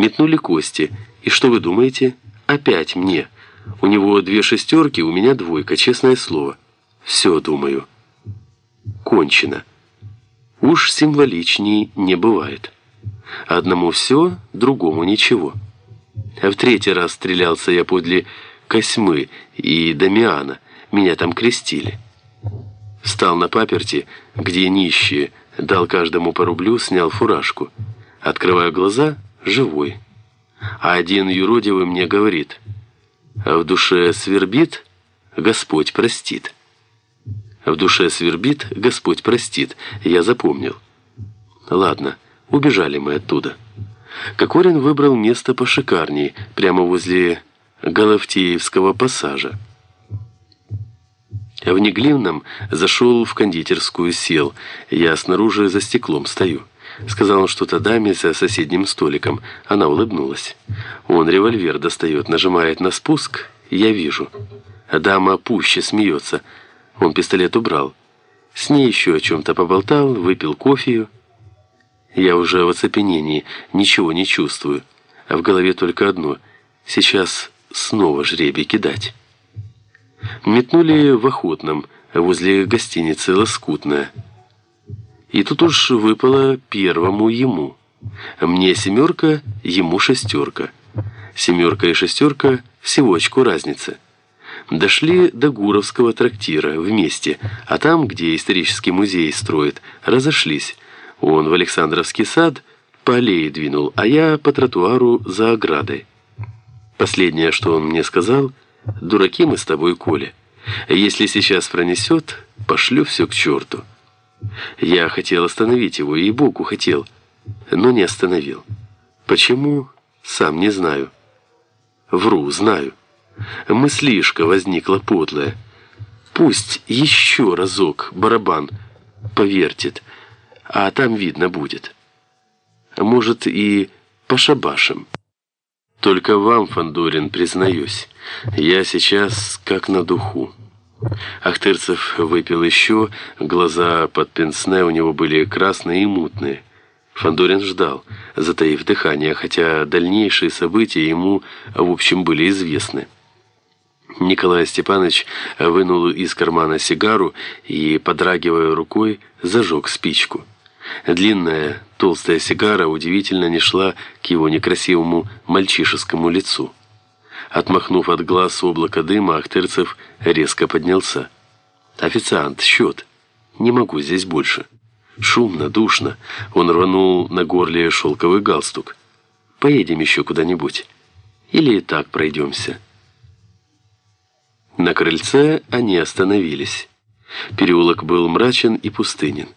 Метнули кости. И что вы думаете? Опять мне. У него две шестерки, у меня двойка, честное слово. Все, думаю. Кончено. Уж символичней не бывает. Одному все, другому ничего. А в третий раз стрелялся я подле Косьмы и Дамиана. Меня там крестили. Встал на паперти, где нищие, дал каждому по рублю, снял фуражку. Открываю глаза — живой. А один юродивый мне говорит, в душе свербит, Господь простит. В душе свербит, Господь простит. Я запомнил. Ладно, убежали мы оттуда. Кокорин выбрал место пошикарней, прямо возле Галавтеевского пассажа. В Неглинном зашел в кондитерскую, сел. Я снаружи за стеклом стою. Сказал он что-то даме за соседним столиком. Она улыбнулась. Он револьвер достает, нажимает на спуск. Я вижу. Дама пуще смеется. Он пистолет убрал. С ней еще о чем-то поболтал, выпил кофею. Я уже в оцепенении, ничего не чувствую. А в голове только одно. Сейчас снова жребий кидать. Метнули в Охотном, возле гостиницы «Лоскутная». И тут уж выпало первому ему. Мне семерка, ему шестерка. Семерка и шестерка всего очко разницы. Дошли до Гуровского трактира вместе, а там, где исторический музей строит, разошлись. Он в Александровский сад по аллее двинул, а я по тротуару за оградой. Последнее, что он мне сказал, «Дураки мы с тобой, Коля. Если сейчас пронесет, пошлю все к черту». Я хотел остановить его, и Богу хотел, но не остановил. Почему? Сам не знаю. Вру, знаю. Мыслишка возникла подлая. Пусть еще разок барабан повертит, а там видно будет. Может, и пошабашем. Только вам, Фандорин, признаюсь, я сейчас как на духу. Ахтырцев выпил еще, глаза под пенсне у него были красные и мутные. Фандорин ждал, затаив дыхание, хотя дальнейшие события ему, в общем, были известны. Николай Степанович вынул из кармана сигару и, подрагивая рукой, зажег спичку. Длинная, толстая сигара удивительно не шла к его некрасивому мальчишескому лицу. Отмахнув от глаз облако дыма, Ахтырцев резко поднялся. «Официант, счет. Не могу здесь больше». Шумно, душно. Он рванул на горле шелковый галстук. «Поедем еще куда-нибудь. Или и так пройдемся». На крыльце они остановились. Переулок был мрачен и пустынен.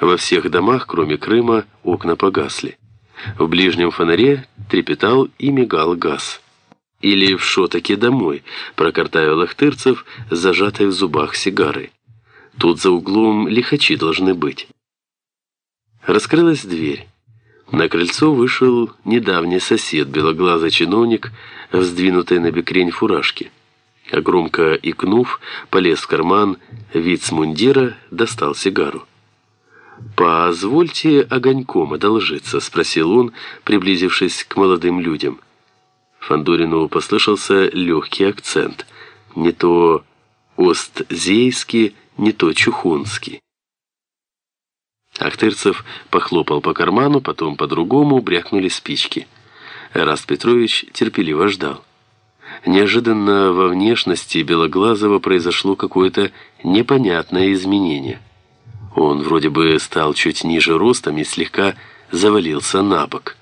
Во всех домах, кроме Крыма, окна погасли. В ближнем фонаре трепетал и мигал газ или в шотаке домой, прокартавил Ахтырцев, зажатой в зубах сигарой. Тут за углом лихачи должны быть. Раскрылась дверь. На крыльцо вышел недавний сосед, белоглазый чиновник, в сдвинутой на бекрень фуражке. А громко икнув, полез в карман, вицмундира достал сигару. «Позвольте огоньком одолжиться», — спросил он, приблизившись к молодым людям. Фандорину послышался легкий акцент. Не то остзейский, не то чухонский. Ахтырцев похлопал по карману, потом по-другому брякнули спички. Раст Петрович терпеливо ждал. Неожиданно во внешности Белоглазого произошло какое-то непонятное изменение. Он вроде бы стал чуть ниже ростом и слегка завалился на бок.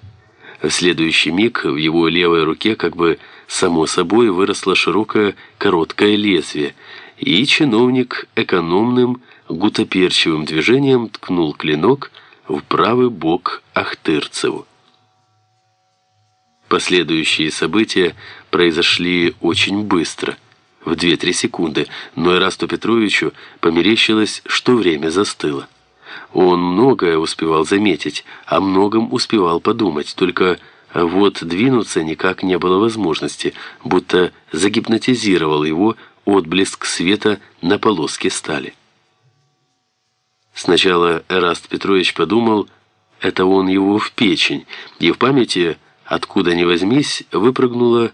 В следующий миг в его левой руке как бы само собой выросло широкое короткое лезвие, и чиновник экономным гутоперчивым движением ткнул клинок в правый бок Ахтырцеву. Последующие события произошли очень быстро, в 2-3 секунды, но Ирасту Петровичу померещилось, что время застыло. Он многое успевал заметить, о многом успевал подумать, только вот двинуться никак не было возможности, будто загипнотизировал его отблеск света на полоске стали. Сначала Эраст Петрович подумал, это он его в печень, и в памяти Откуда ни возьмись, выпрыгнула